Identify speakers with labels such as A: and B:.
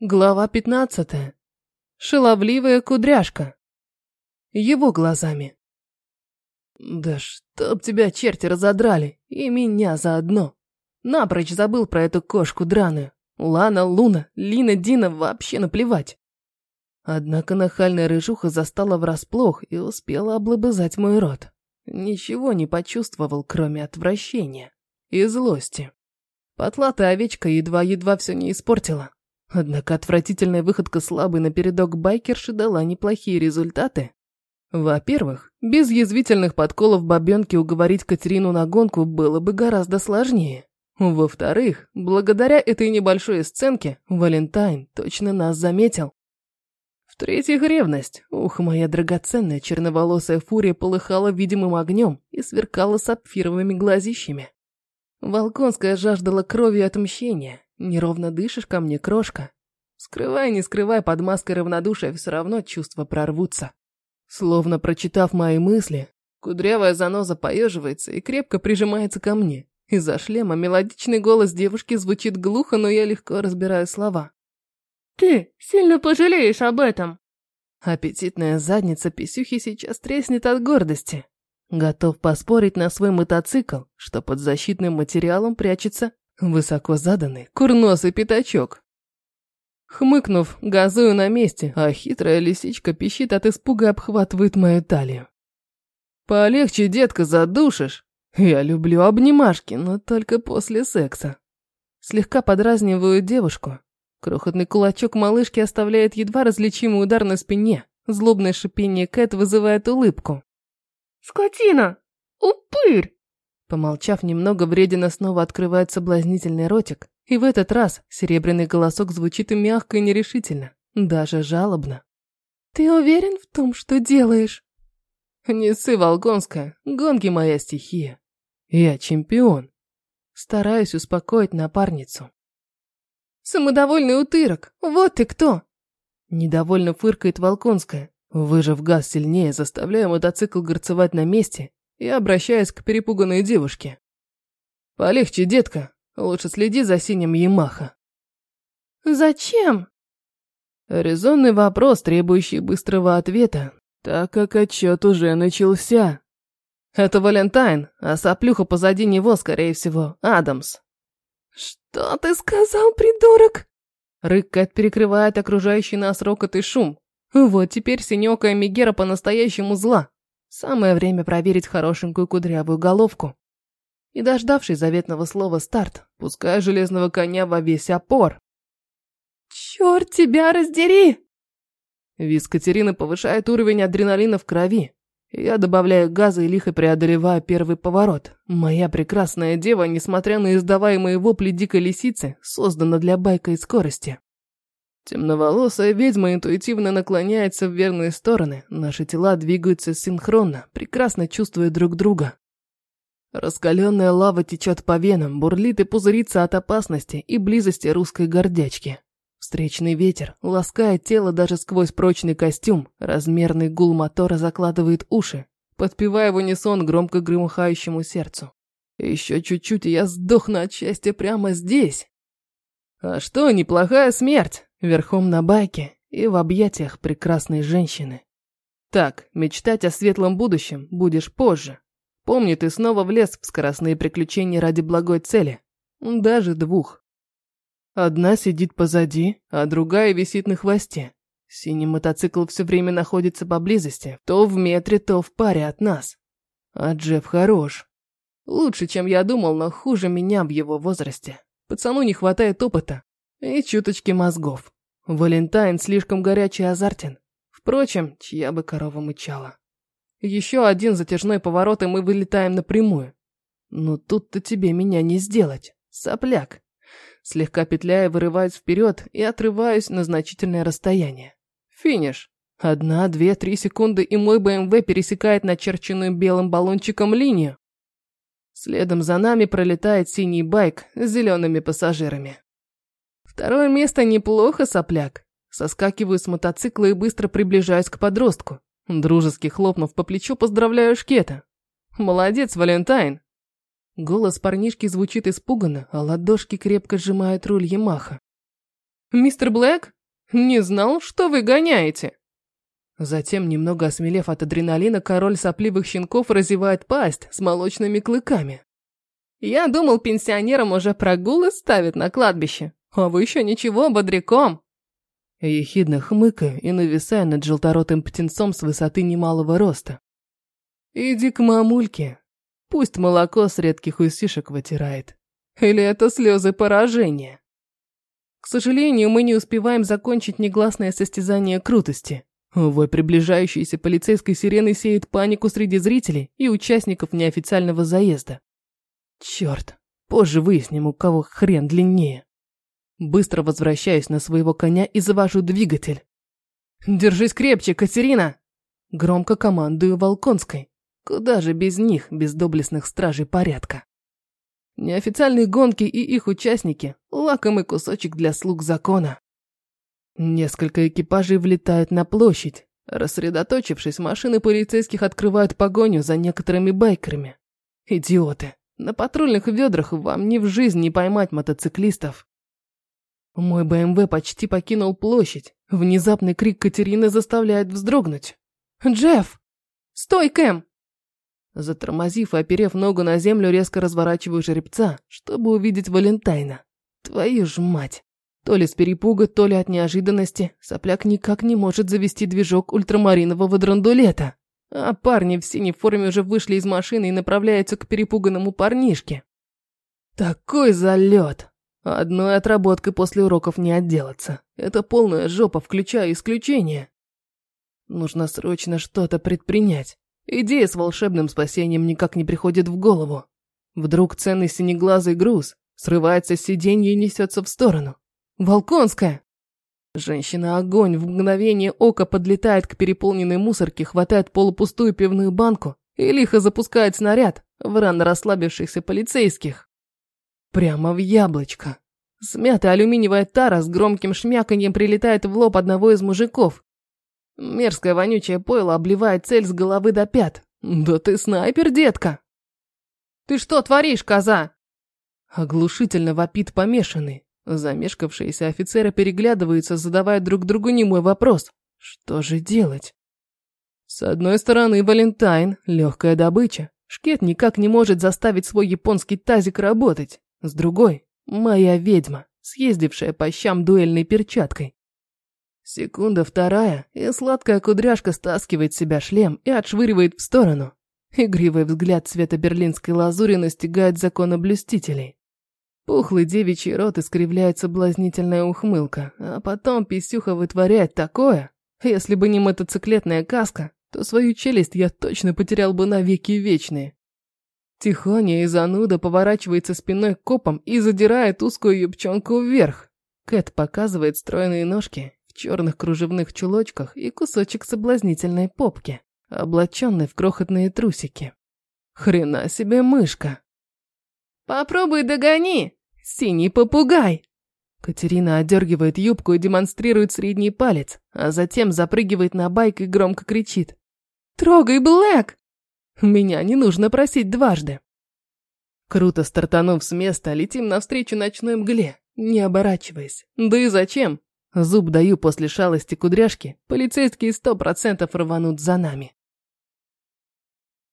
A: Глава пятнадцатая. Шаловливая кудряшка. Его глазами. Да чтоб тебя черти разодрали, и меня заодно. Напрочь забыл про эту кошку драную. Лана, Луна, Лина, Дина вообще наплевать. Однако нахальная рыжуха застала врасплох и успела облобызать мой рот. Ничего не почувствовал, кроме отвращения и злости. Потлатая овечка едва-едва все не испортила. Однако отвратительная выходка слабой напередок байкерши дала неплохие результаты. Во-первых, без язвительных подколов бабенки уговорить Катерину на гонку было бы гораздо сложнее. Во-вторых, благодаря этой небольшой сценке, Валентайн точно нас заметил. В-третьих, ревность. Ух, моя драгоценная черноволосая фурия полыхала видимым огнем и сверкала сапфировыми глазищами. Волконская жаждала крови и отмщения. Неровно дышишь ко мне, крошка. Скрывай, не скрывай, под маской равнодушия все равно чувства прорвутся. Словно прочитав мои мысли, кудрявая заноза поеживается и крепко прижимается ко мне. Из-за шлема мелодичный голос девушки звучит глухо, но я легко разбираю слова.
B: «Ты сильно пожалеешь об этом!»
A: Аппетитная задница писюхи сейчас треснет от гордости. Готов поспорить на свой мотоцикл, что под защитным материалом прячется высоко заданный курносый пятачок. Хмыкнув, газую на месте, а хитрая лисичка пищит от испуга и обхватывает мою талию. «Полегче, детка, задушишь!» Я люблю обнимашки, но только после секса. Слегка подразниваю девушку. Крохотный кулачок малышки оставляет едва различимый удар на спине. Злобное шипение Кэт вызывает улыбку.
B: «Скотина! Упырь!»
A: Помолчав немного, вредина снова открывает соблазнительный ротик, и в этот раз серебряный голосок звучит и мягко, и нерешительно, даже жалобно. «Ты уверен в том, что делаешь?» «Не ссы, Волгонская, гонки моя стихия. Я чемпион». Стараюсь успокоить напарницу. «Самодовольный утырок, вот ты кто!» Недовольно фыркает Волконская, выжав газ сильнее, заставляя мотоцикл горцевать на месте и обращаясь к перепуганной девушке. «Полегче, детка, лучше следи за синим Ямаха».
B: «Зачем?»
A: Резонный вопрос, требующий быстрого ответа, так как отчет уже начался. Это Валентайн, а соплюха позади него, скорее всего, Адамс.
B: «Что ты сказал, придурок?»
A: Рыкает перекрывает окружающий нас рокот и шум. Вот теперь синёкая Мегера по-настоящему зла. Самое время проверить хорошенькую кудрявую головку. И дождавшись заветного слова «старт», пуская железного коня во весь опор.
B: «Черт тебя раздери!»
A: Виз Катерины повышает уровень адреналина в крови. Я добавляю газа и лихо преодолеваю первый поворот. Моя прекрасная дева, несмотря на издаваемые вопли дикой лисицы, создана для байка и скорости. Темноволосая ведьма интуитивно наклоняется в верные стороны, наши тела двигаются синхронно, прекрасно чувствуя друг друга. Раскаленная лава течет по венам, бурлит и пузырится от опасности и близости русской гордячки. Встречный ветер ласкает тело даже сквозь прочный костюм, размерный гул мотора закладывает уши, подпевая в унисон громко громыхающему сердцу. Еще чуть-чуть, и я сдохну от счастья прямо здесь. А что, неплохая смерть? Верхом на байке и в объятиях прекрасной женщины. Так, мечтать о светлом будущем будешь позже. Помни, ты снова влез в скоростные приключения ради благой цели. Даже двух. Одна сидит позади, а другая висит на хвосте. Синий мотоцикл все время находится поблизости, то в метре, то в паре от нас. А Джефф хорош. Лучше, чем я думал, но хуже меня в его возрасте. Пацану не хватает опыта, и чуточки мозгов. Валентайн слишком горячий и азартен. Впрочем, чья бы корова мычала. Еще один затяжной поворот, и мы вылетаем напрямую. Но тут-то тебе меня не сделать, сопляк. Слегка петляя, вырываюсь вперед и отрываюсь на значительное расстояние. Финиш. Одна, две, три секунды, и мой БМВ пересекает начерченную белым баллончиком линию. Следом за нами пролетает синий байк с зелеными пассажирами. Второе место неплохо, сопляк. Соскакиваю с мотоцикла и быстро приближаюсь к подростку. Дружески хлопнув по плечу, поздравляю Шкета. «Молодец, Валентайн!» Голос парнишки звучит испуганно, а ладошки крепко сжимают руль Ямаха. Мистер Блэк? Не знал, что вы гоняете. Затем, немного осмелев от адреналина, король сопливых щенков разевает пасть с молочными клыками. Я думал, пенсионерам уже прогулы ставят на кладбище, а вы еще ничего, бодряком. Ехидно хмыкаю и нависаю над желторотым птенцом с высоты немалого роста. Иди к мамульке, пусть молоко с редких усишек вытирает. Или это слезы поражения? К сожалению, мы не успеваем закончить негласное состязание крутости. Вой приближающейся полицейской сирены сеет панику среди зрителей и участников неофициального заезда. Черт, позже выясним, у кого хрен длиннее. Быстро возвращаюсь на своего коня и завожу двигатель. «Держись крепче, Катерина!» Громко командую Волконской. Куда же без них, без доблестных стражей порядка? Неофициальные гонки и их участники – лакомый кусочек для слуг закона. Несколько экипажей влетают на площадь. Рассредоточившись, машины полицейских открывают погоню за некоторыми байкерами. Идиоты. На патрульных ведрах вам ни в жизнь не поймать мотоциклистов. Мой БМВ почти покинул площадь. Внезапный крик Катерины заставляет вздрогнуть. «Джефф! Стой, Кэм!» Затормозив и оперев ногу на землю, резко разворачиваю жеребца, чтобы увидеть Валентайна. Твою ж мать! То ли с перепуга, то ли от неожиданности, сопляк никак не может завести движок ультрамаринового драндулета. А парни в синей форме уже вышли из машины и направляются к перепуганному парнишке. Такой залет! Одной отработкой после уроков не отделаться. Это полная жопа, включая исключения. Нужно срочно что-то предпринять. Идея с волшебным спасением никак не приходит в голову. Вдруг ценный синеглазый груз срывается с сиденья и несется в сторону. Волконская!» Женщина-огонь в мгновение ока подлетает к переполненной мусорке, хватает полупустую пивную банку и лихо запускает снаряд в рано расслабившихся полицейских. Прямо в яблочко. Смятая алюминиевая тара с громким шмяканьем прилетает в лоб одного из мужиков. Мерзкое вонючее пойло обливает цель с головы до пят. «Да ты снайпер, детка!» «Ты что творишь, коза?» Оглушительно вопит помешанный. Замешкавшиеся офицеры переглядываются, задавая друг другу немой вопрос. Что же делать? С одной стороны, Валентайн – легкая добыча. Шкет никак не может заставить свой японский тазик работать. С другой – моя ведьма, съездившая по щам дуэльной перчаткой. Секунда вторая, и сладкая кудряшка стаскивает с себя шлем и отшвыривает в сторону. Игривый взгляд цвета берлинской лазури настигает законоблюстителей. Пухлый девичий рот искривляет соблазнительная ухмылка, а потом писюха вытворяет такое. Если бы не мотоциклетная каска, то свою челюсть я точно потерял бы навеки вечные. Тихоня и зануда поворачивается спиной к копам и задирает узкую юбчонку вверх. Кэт показывает стройные ножки в черных кружевных чулочках и кусочек соблазнительной попки, облаченной в крохотные трусики. Хрена себе мышка. «Попробуй догони!» Синий попугай!» Катерина одергивает юбку и демонстрирует средний палец, а затем запрыгивает на байк и громко кричит. «Трогай, Блэк!» Меня не нужно просить дважды. Круто стартанув с места, летим навстречу ночной мгле, не оборачиваясь. Да и зачем? Зуб даю после шалости кудряшки, полицейские сто процентов рванут за нами.